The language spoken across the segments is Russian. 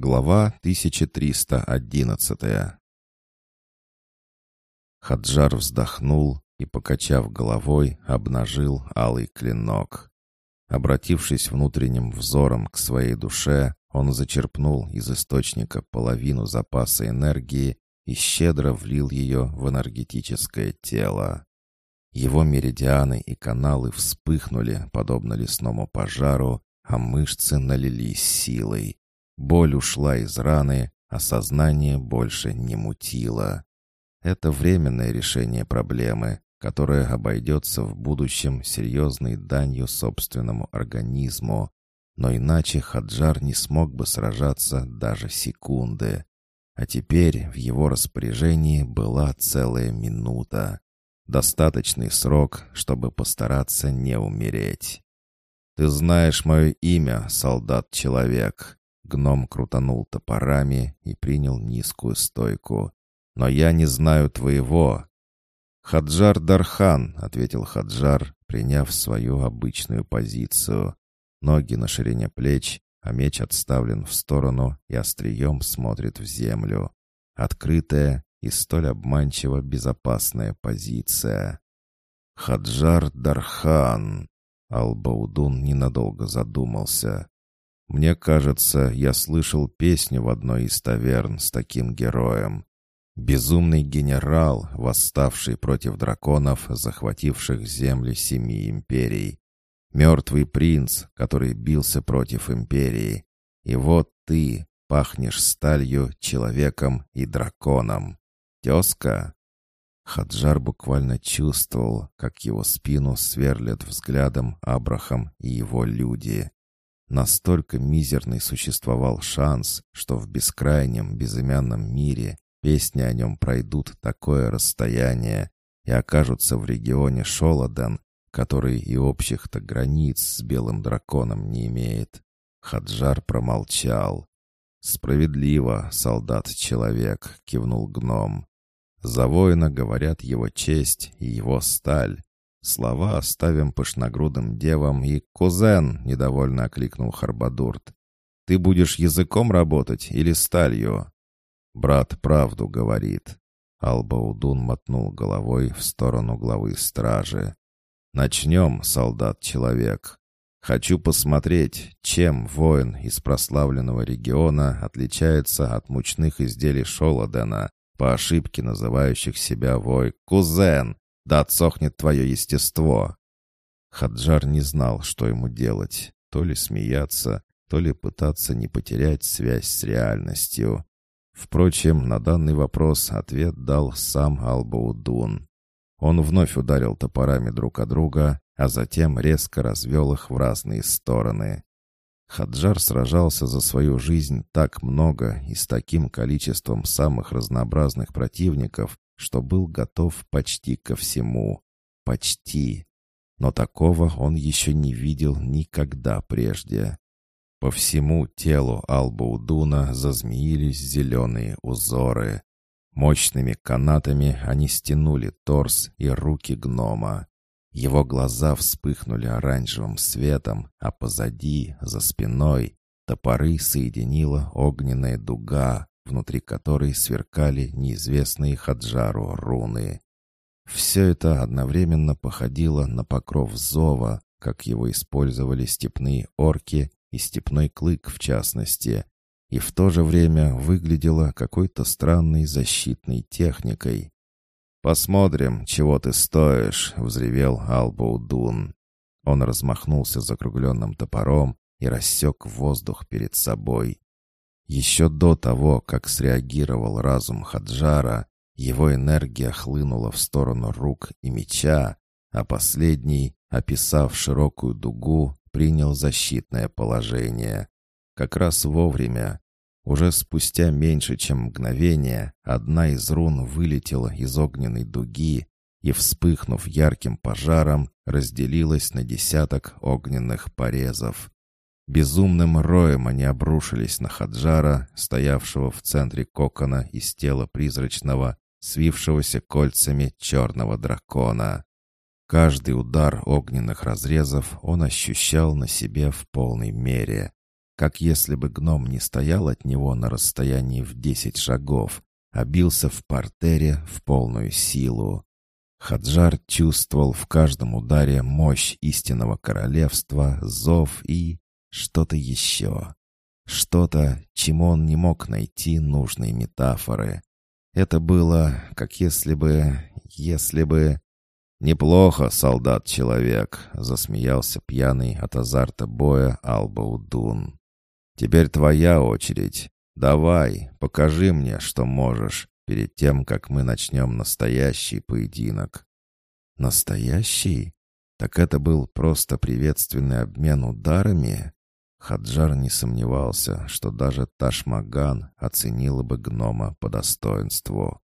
Глава 1311 Хаджар вздохнул и, покачав головой, обнажил алый клинок. Обратившись внутренним взором к своей душе, он зачерпнул из источника половину запаса энергии и щедро влил ее в энергетическое тело. Его меридианы и каналы вспыхнули, подобно лесному пожару, а мышцы налились силой. Боль ушла из раны, а сознание больше не мутило. Это временное решение проблемы, которое обойдется в будущем серьезной данью собственному организму. Но иначе Хаджар не смог бы сражаться даже секунды. А теперь в его распоряжении была целая минута. Достаточный срок, чтобы постараться не умереть. «Ты знаешь мое имя, солдат-человек», Гном крутанул топорами и принял низкую стойку. «Но я не знаю твоего». «Хаджар Дархан», — ответил Хаджар, приняв свою обычную позицию. Ноги на ширине плеч, а меч отставлен в сторону и острием смотрит в землю. Открытая и столь обманчиво безопасная позиция. «Хаджар Дархан», — Албаудун ненадолго задумался. Мне кажется, я слышал песню в одной из таверн с таким героем. Безумный генерал, восставший против драконов, захвативших земли семи империй. Мертвый принц, который бился против империи. И вот ты пахнешь сталью, человеком и драконом. Тезка? Хаджар буквально чувствовал, как его спину сверлят взглядом Абрахам и его люди. Настолько мизерный существовал шанс, что в бескрайнем безымянном мире песни о нем пройдут такое расстояние и окажутся в регионе Шоладен, который и общих-то границ с белым драконом не имеет. Хаджар промолчал. «Справедливо, солдат-человек», — кивнул гном. «За воина говорят его честь и его сталь. Слова оставим пышногрудым девам и «Кузен!» — недовольно окликнул Харбадурт. «Ты будешь языком работать или сталью?» «Брат правду говорит». Албаудун мотнул головой в сторону главы стражи. «Начнем, солдат-человек. Хочу посмотреть, чем воин из прославленного региона отличается от мучных изделий Шолодена, по ошибке называющих себя вой «Кузен», да отсохнет твое естество!» Хаджар не знал, что ему делать. То ли смеяться, то ли пытаться не потерять связь с реальностью. Впрочем, на данный вопрос ответ дал сам Албаудун. Он вновь ударил топорами друг о друга, а затем резко развел их в разные стороны. Хаджар сражался за свою жизнь так много и с таким количеством самых разнообразных противников, что был готов почти ко всему. Почти. Но такого он еще не видел никогда прежде. По всему телу Албаудуна зазмеились зеленые узоры. Мощными канатами они стянули торс и руки гнома. Его глаза вспыхнули оранжевым светом, а позади, за спиной, топоры соединила огненная дуга, внутри которой сверкали неизвестные Хаджару руны. Все это одновременно походило на покров зова, как его использовали степные орки и степной клык в частности, и в то же время выглядело какой-то странной защитной техникой. «Посмотрим, чего ты стоишь», — взревел Албоудун. Он размахнулся закругленным топором и рассек воздух перед собой. Еще до того, как среагировал разум Хаджара, его энергия хлынула в сторону рук и меча, а последний, описав широкую дугу, принял защитное положение. Как раз вовремя. Уже спустя меньше, чем мгновение, одна из рун вылетела из огненной дуги и, вспыхнув ярким пожаром, разделилась на десяток огненных порезов. Безумным роем они обрушились на Хаджара, стоявшего в центре кокона из тела призрачного, свившегося кольцами черного дракона. Каждый удар огненных разрезов он ощущал на себе в полной мере. как если бы гном не стоял от него на расстоянии в десять шагов, а бился в портере в полную силу. Хаджар чувствовал в каждом ударе мощь истинного королевства, зов и что-то еще. Что-то, чему он не мог найти нужной метафоры. Это было, как если бы... если бы... «Неплохо, солдат-человек», — засмеялся пьяный от азарта боя Албаудун. «Теперь твоя очередь. Давай, покажи мне, что можешь, перед тем, как мы начнем настоящий поединок». «Настоящий? Так это был просто приветственный обмен ударами?» Хаджар не сомневался, что даже Ташмаган оценила бы гнома по достоинству.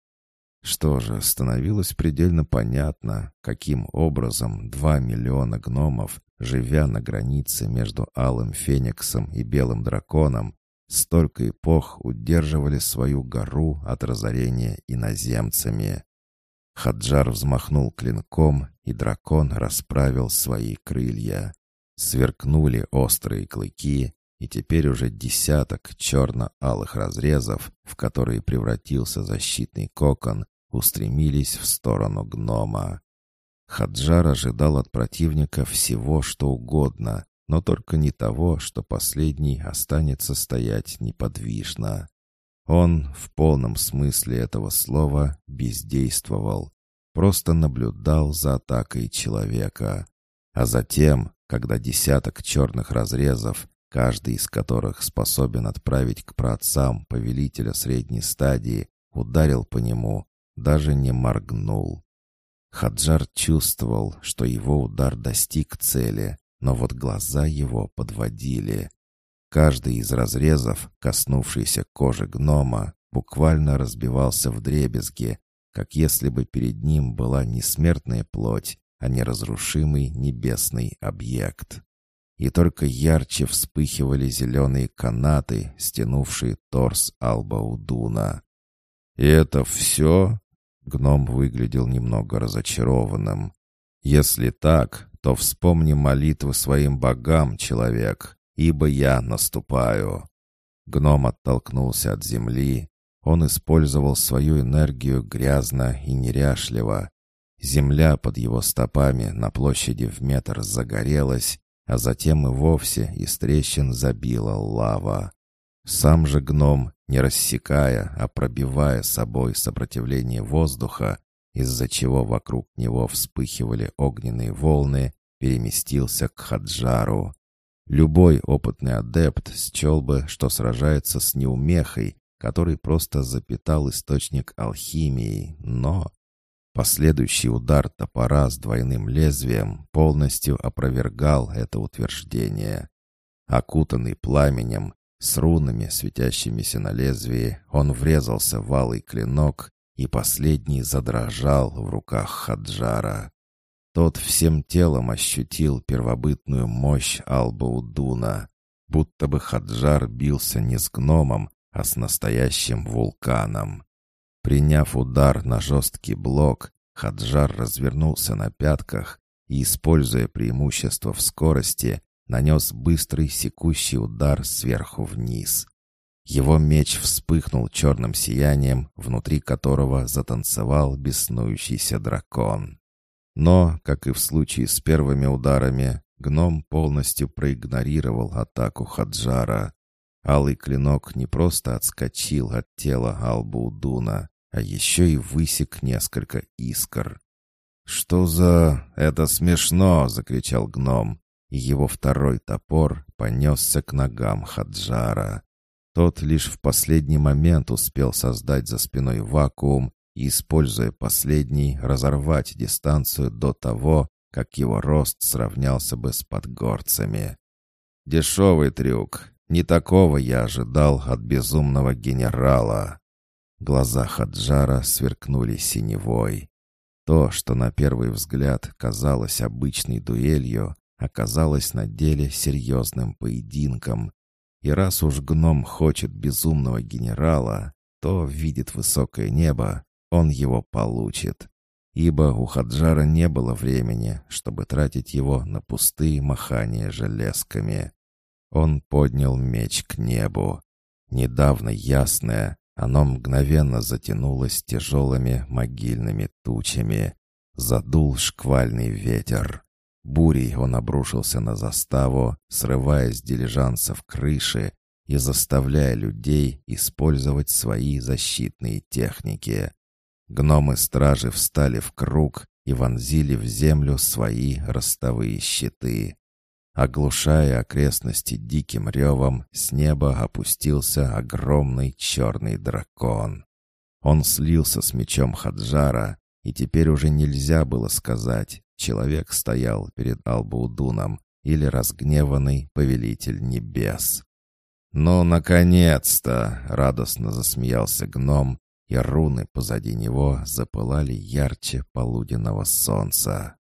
Что же, становилось предельно понятно, каким образом два миллиона гномов, живя на границе между Алым Фениксом и Белым Драконом, столько эпох удерживали свою гору от разорения иноземцами. Хаджар взмахнул клинком, и дракон расправил свои крылья. Сверкнули острые клыки, и теперь уже десяток черно-алых разрезов, в которые превратился защитный кокон, устремились в сторону гнома. Хаджар ожидал от противника всего, что угодно, но только не того, что последний останется стоять неподвижно. Он, в полном смысле этого слова, бездействовал, просто наблюдал за атакой человека. А затем, когда десяток черных разрезов, каждый из которых способен отправить к праотцам повелителя средней стадии, ударил по нему, даже не моргнул. Хаджар чувствовал, что его удар достиг цели, но вот глаза его подводили. Каждый из разрезов, коснувшийся кожи гнома, буквально разбивался в дребезги, как если бы перед ним была не смертная плоть, а неразрушимый небесный объект. И только ярче вспыхивали зеленые канаты, стянувшие торс Албаудуна. «И это все?» Гном выглядел немного разочарованным. «Если так, то вспомни молитвы своим богам, человек, ибо я наступаю». Гном оттолкнулся от земли. Он использовал свою энергию грязно и неряшливо, Земля под его стопами на площади в метр загорелась, а затем и вовсе из трещин забила лава. Сам же гном, не рассекая, а пробивая собой сопротивление воздуха, из-за чего вокруг него вспыхивали огненные волны, переместился к Хаджару. Любой опытный адепт счел бы, что сражается с неумехой, который просто запитал источник алхимии, но... Последующий удар топора с двойным лезвием полностью опровергал это утверждение. Окутанный пламенем, с рунами, светящимися на лезвии, он врезался в алый клинок, и последний задрожал в руках Хаджара. Тот всем телом ощутил первобытную мощь Албаудуна, будто бы Хаджар бился не с гномом, а с настоящим вулканом. Приняв удар на жесткий блок, Хаджар развернулся на пятках и, используя преимущество в скорости, нанес быстрый секущий удар сверху вниз. Его меч вспыхнул черным сиянием, внутри которого затанцевал беснующийся дракон. Но, как и в случае с первыми ударами, гном полностью проигнорировал атаку Хаджара. Алый клинок не просто отскочил от тела Албуудуна, а еще и высек несколько искр. «Что за... это смешно!» — закричал гном, и его второй топор понесся к ногам Хаджара. Тот лишь в последний момент успел создать за спиной вакуум и, используя последний, разорвать дистанцию до того, как его рост сравнялся бы с подгорцами. «Дешевый трюк. Не такого я ожидал от безумного генерала». Глаза Хаджара сверкнули синевой. То, что на первый взгляд казалось обычной дуэлью, оказалось на деле серьезным поединком. И раз уж гном хочет безумного генерала, то видит высокое небо, он его получит. Ибо у Хаджара не было времени, чтобы тратить его на пустые махания железками. Он поднял меч к небу. Недавно ясное, оно мгновенно затянулось тяжелыми могильными тучами. Задул шквальный ветер. Бурей он обрушился на заставу, срывая с дилижансов крыши и заставляя людей использовать свои защитные техники. Гномы-стражи встали в круг и вонзили в землю свои ростовые щиты. Оглушая окрестности диким ревом, с неба опустился огромный черный дракон. Он слился с мечом Хаджара, и теперь уже нельзя было сказать, человек стоял перед Албаудуном или разгневанный повелитель небес. «Ну, наконец-то!» — радостно засмеялся гном, и руны позади него запылали ярче полуденного солнца.